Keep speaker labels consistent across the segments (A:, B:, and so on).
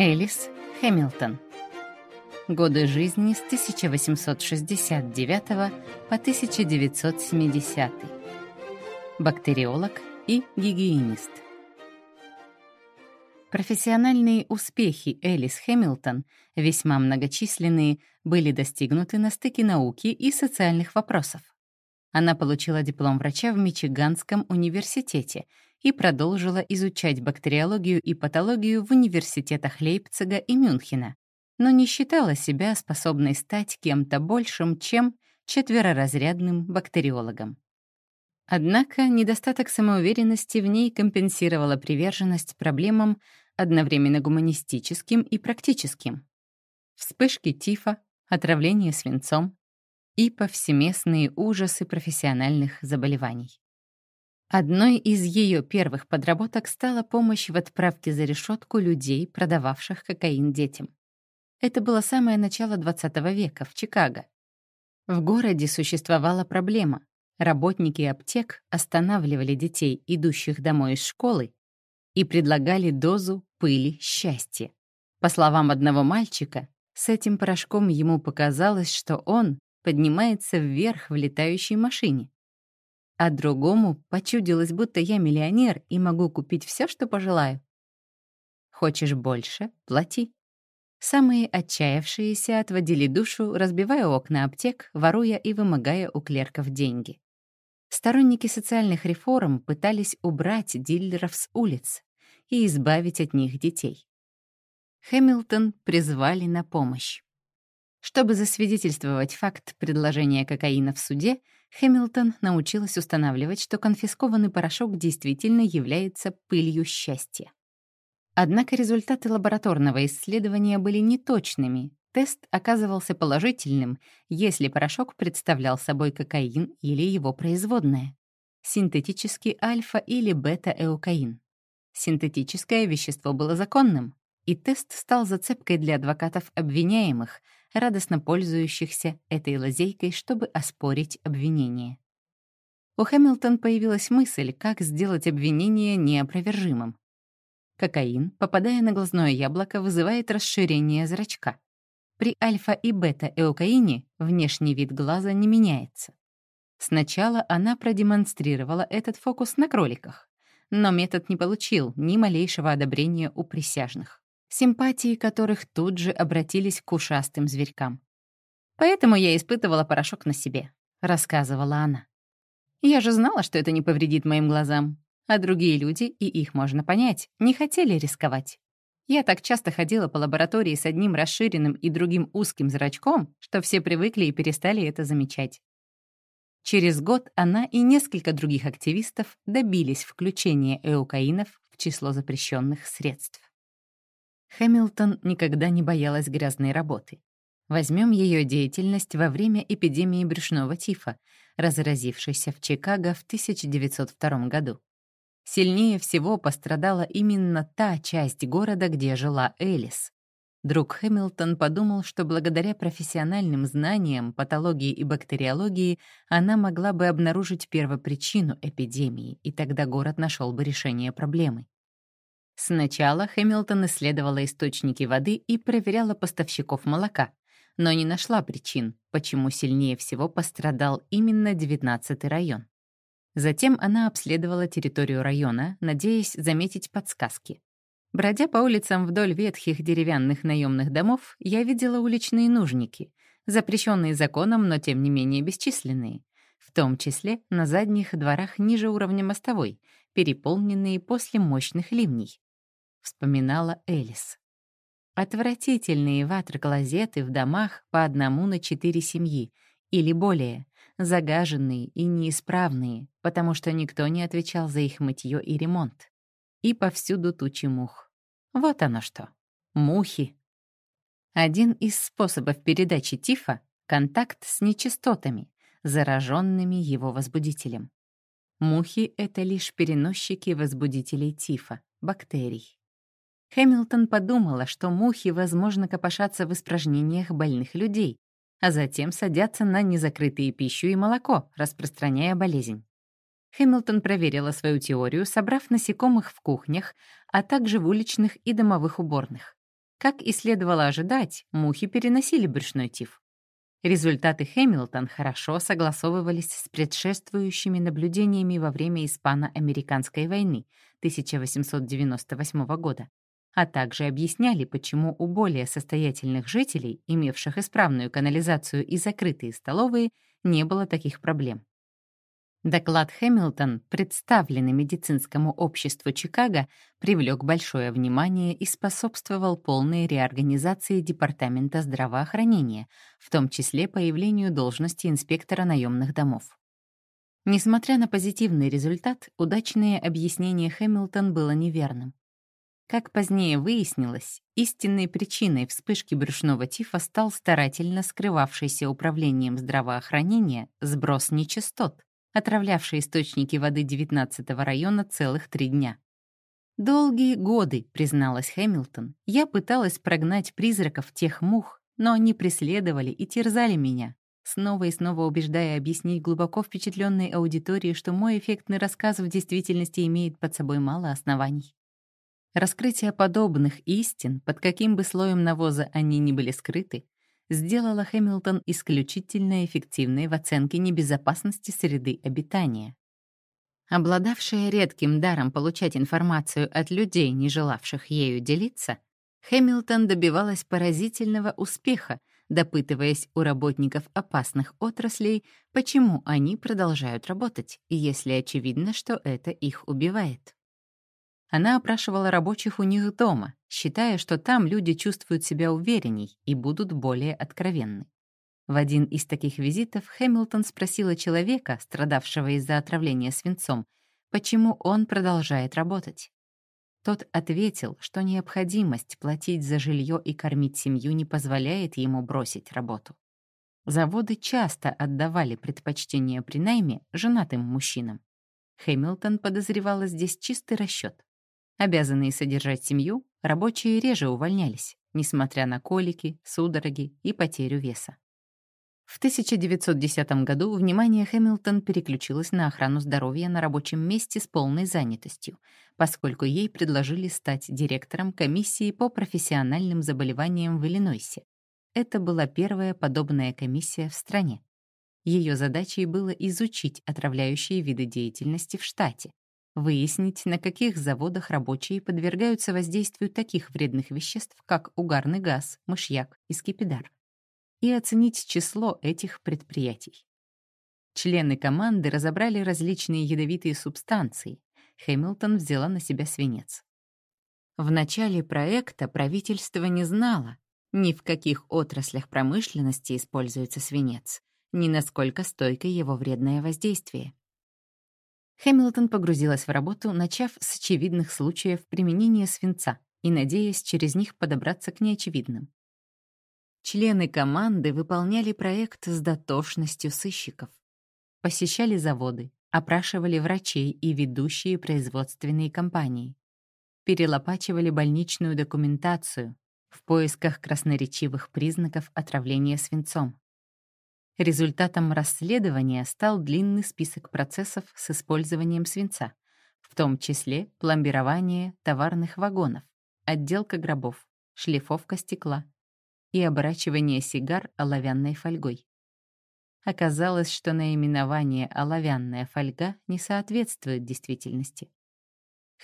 A: Элис Хэмилтон. Годы жизни с 1869 по 1970. Бактериолог и гигиенист. Профессиональные успехи Элис Хэмилтон, весьма многочисленные, были достигнуты на стыке науки и социальных вопросов. Она получила диплом врача в Мичиганском университете и продолжила изучать бактериологию и патологию в университетах Лейпцига и Мюнхена, но не считала себя способной стать кем-то большим, чем четвероразрядным бактериологом. Однако недостаток самоуверенности в ней компенсировала приверженность проблемам одновременно гуманистическим и практическим. Вспышки тифа, отравление свинцом и повсеместные ужасы профессиональных заболеваний. Одной из ее первых подработок стала помощь в отправке за решетку людей, продававших кокаин детям. Это было самое начало XX века в Чикаго. В городе существовала проблема. Работники аптек останавливали детей, идущих домой из школы, и предлагали дозу пыли счастья. По словам одного мальчика, с этим порошком ему показалось, что он поднимается вверх в летающей машине а другому почудилось, будто я миллионер и могу купить все, что пожелаю. Хочешь больше — плати. Самые отчаявшиеся отводили душу, разбивая окна аптек, воруя и вымогая у клерков деньги. Сторонники социальных реформ пытались убрать дилеров с улиц и избавить от них детей. Хэмилтон призвали на помощь. Чтобы засвидетельствовать факт предложения кокаина в суде, Хэмилтон научилась устанавливать, что конфискованный порошок действительно является пылью счастья. Однако результаты лабораторного исследования были неточными. Тест оказывался положительным, если порошок представлял собой кокаин или его производное — синтетический альфа- или бета-эукаин. Синтетическое вещество было законным, и тест стал зацепкой для адвокатов обвиняемых, радостно пользующихся этой лазейкой, чтобы оспорить обвинение. У Хэмилтон появилась мысль, как сделать обвинение неопровержимым. Кокаин, попадая на глазное яблоко, вызывает расширение зрачка. При альфа- и бета-эукаине внешний вид глаза не меняется. Сначала она продемонстрировала этот фокус на кроликах, но метод не получил ни малейшего одобрения у присяжных симпатии которых тут же обратились к ушастым зверькам. «Поэтому я испытывала порошок на себе», — рассказывала она. «Я же знала, что это не повредит моим глазам, а другие люди, и их можно понять, не хотели рисковать. Я так часто ходила по лаборатории с одним расширенным и другим узким зрачком, что все привыкли и перестали это замечать. Через год она и несколько других активистов добились включения эукаинов в число запрещенных средств. Хэмилтон никогда не боялась грязной работы. Возьмем ее деятельность во время эпидемии брюшного тифа, разразившейся в Чикаго в 1902 году. Сильнее всего пострадала именно та часть города, где жила Элис. Друг Хэмилтон подумал, что благодаря профессиональным знаниям патологии и бактериологии она могла бы обнаружить первопричину эпидемии, и тогда город нашел бы решение проблемы. Сначала Хэмилтон исследовала источники воды и проверяла поставщиков молока, но не нашла причин, почему сильнее всего пострадал именно 19-й район. Затем она обследовала территорию района, надеясь заметить подсказки. Бродя по улицам вдоль ветхих деревянных наемных домов, я видела уличные нужники, запрещенные законом, но тем не менее бесчисленные, в том числе на задних дворах ниже уровня мостовой, переполненные после мощных ливней вспоминала Элис. Отвратительные ватр-клозеты в домах по одному на четыре семьи или более, загаженные и неисправные, потому что никто не отвечал за их мытье и ремонт. И повсюду тучи мух. Вот оно что. Мухи. Один из способов передачи тифа — контакт с нечистотами, зараженными его возбудителем. Мухи — это лишь переносчики возбудителей тифа, бактерий. Хэмилтон подумала, что мухи, возможно, копошатся в испражнениях больных людей, а затем садятся на незакрытые пищу и молоко, распространяя болезнь. Хэмилтон проверила свою теорию, собрав насекомых в кухнях, а также в уличных и домовых уборных. Как и следовало ожидать, мухи переносили брюшной тиф. Результаты Хэмилтон хорошо согласовывались с предшествующими наблюдениями во время Испано-Американской войны 1898 года, а также объясняли, почему у более состоятельных жителей, имевших исправную канализацию и закрытые столовые, не было таких проблем. Доклад Хэмилтон, представленный медицинскому обществу Чикаго, привлек большое внимание и способствовал полной реорганизации Департамента здравоохранения, в том числе появлению должности инспектора наемных домов. Несмотря на позитивный результат, удачное объяснение Хэмилтон было неверным. Как позднее выяснилось, истинной причиной вспышки брюшного тифа стал старательно скрывавшийся управлением здравоохранения сброс нечистот, отравлявший источники воды 19-го района целых три дня. «Долгие годы», — призналась Хэмилтон, «я пыталась прогнать призраков тех мух, но они преследовали и терзали меня, снова и снова убеждая объяснить глубоко впечатленной аудитории, что мой эффектный рассказ в действительности имеет под собой мало оснований. Раскрытие подобных истин, под каким бы слоем навоза они ни были скрыты, сделала Хэмилтон исключительно эффективной в оценке небезопасности среды обитания. Обладавшая редким даром получать информацию от людей, не желавших ею делиться, Хэмилтон добивалась поразительного успеха, допытываясь у работников опасных отраслей, почему они продолжают работать, если очевидно, что это их убивает. Она опрашивала рабочих у них дома, считая, что там люди чувствуют себя уверенней и будут более откровенны. В один из таких визитов Хэмилтон спросила человека, страдавшего из-за отравления свинцом, почему он продолжает работать. Тот ответил, что необходимость платить за жилье и кормить семью не позволяет ему бросить работу. Заводы часто отдавали предпочтение при найме женатым мужчинам. Хэмилтон подозревала здесь чистый расчет. Обязанные содержать семью, рабочие реже увольнялись, несмотря на колики, судороги и потерю веса. В 1910 году внимание Хэмилтон переключилось на охрану здоровья на рабочем месте с полной занятостью, поскольку ей предложили стать директором комиссии по профессиональным заболеваниям в Иллинойсе. Это была первая подобная комиссия в стране. Ее задачей было изучить отравляющие виды деятельности в штате, выяснить, на каких заводах рабочие подвергаются воздействию таких вредных веществ, как угарный газ, мышьяк и скипидар, и оценить число этих предприятий. Члены команды разобрали различные ядовитые субстанции. Хэмилтон взяла на себя свинец. В начале проекта правительство не знало, ни в каких отраслях промышленности используется свинец, ни насколько стойко его вредное воздействие. Хэмилтон погрузилась в работу, начав с очевидных случаев применения свинца и надеясь через них подобраться к неочевидным. Члены команды выполняли проект с дотошностью сыщиков. Посещали заводы, опрашивали врачей и ведущие производственные компании. Перелопачивали больничную документацию в поисках красноречивых признаков отравления свинцом. Результатом расследования стал длинный список процессов с использованием свинца, в том числе пломбирование товарных вагонов, отделка гробов, шлифовка стекла и оборачивание сигар оловянной фольгой. Оказалось, что наименование «оловянная фольга» не соответствует действительности.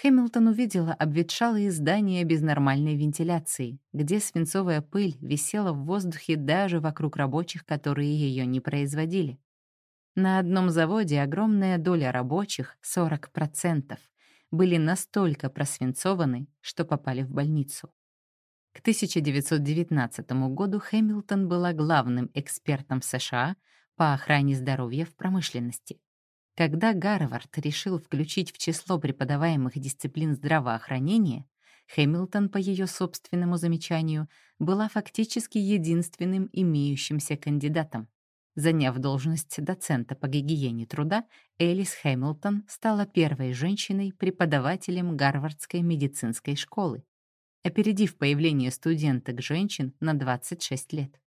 A: Хэмилтон увидела обветшалые здания без нормальной вентиляции, где свинцовая пыль висела в воздухе даже вокруг рабочих, которые ее не производили. На одном заводе огромная доля рабочих, 40%, были настолько просвинцованы, что попали в больницу. К 1919 году Хэмилтон была главным экспертом США по охране здоровья в промышленности. Когда Гарвард решил включить в число преподаваемых дисциплин здравоохранения, Хэмилтон, по ее собственному замечанию, была фактически единственным имеющимся кандидатом. Заняв должность доцента по гигиене труда, Элис Хэмилтон стала первой женщиной-преподавателем Гарвардской медицинской школы, опередив появление студенток-женщин на 26 лет.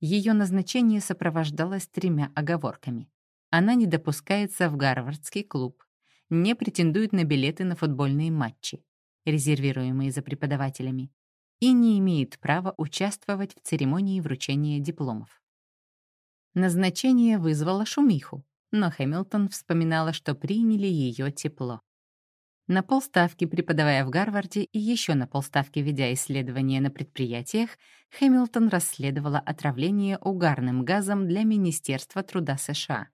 A: Ее назначение сопровождалось тремя оговорками. Она не допускается в Гарвардский клуб, не претендует на билеты на футбольные матчи, резервируемые за преподавателями, и не имеет права участвовать в церемонии вручения дипломов. Назначение вызвало шумиху, но Хэмилтон вспоминала, что приняли ее тепло. На полставки преподавая в Гарварде и еще на полставки ведя исследования на предприятиях, Хэмилтон расследовала отравление угарным газом для Министерства труда США.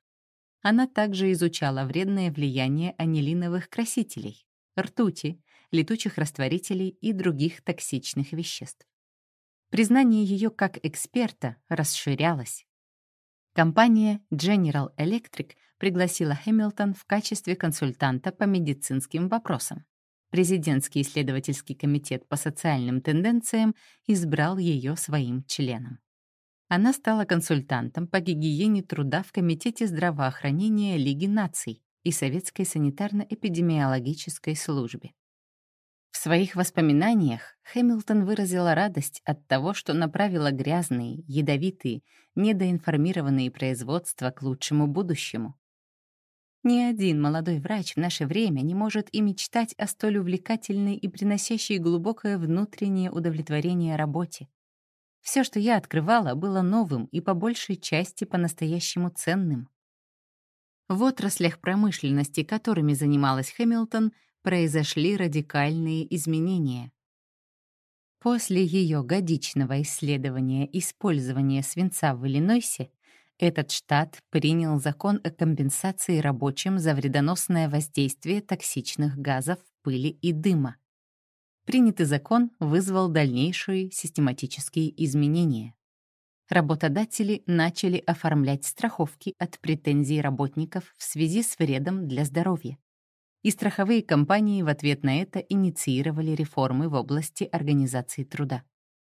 A: Она также изучала вредное влияние анилиновых красителей, ртути, летучих растворителей и других токсичных веществ. Признание ее как эксперта расширялось. Компания General Electric пригласила Хэмилтон в качестве консультанта по медицинским вопросам. Президентский исследовательский комитет по социальным тенденциям избрал ее своим членом. Она стала консультантом по гигиене труда в Комитете здравоохранения Лиги наций и Советской санитарно-эпидемиологической службе. В своих воспоминаниях Хэмилтон выразила радость от того, что направила грязные, ядовитые, недоинформированные производства к лучшему будущему. Ни один молодой врач в наше время не может и мечтать о столь увлекательной и приносящей глубокое внутреннее удовлетворение работе. Все, что я открывала, было новым и по большей части по-настоящему ценным. В отраслях промышленности, которыми занималась Хэмилтон, произошли радикальные изменения. После ее годичного исследования использования свинца в Иллинойсе этот штат принял закон о компенсации рабочим за вредоносное воздействие токсичных газов, пыли и дыма. Принятый закон вызвал дальнейшие систематические изменения. Работодатели начали оформлять страховки от претензий работников в связи с вредом для здоровья. И страховые компании в ответ на это инициировали реформы в области организации труда.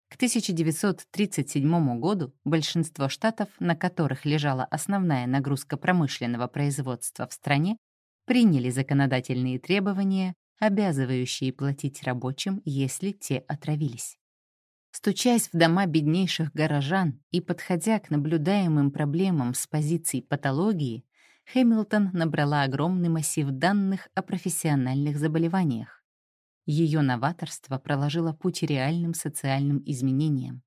A: К 1937 году большинство штатов, на которых лежала основная нагрузка промышленного производства в стране, приняли законодательные требования, обязывающие платить рабочим, если те отравились. Стучась в дома беднейших горожан и подходя к наблюдаемым проблемам с позиций патологии, Хэмилтон набрала огромный массив данных о профессиональных заболеваниях. Ее новаторство проложило путь реальным социальным изменениям.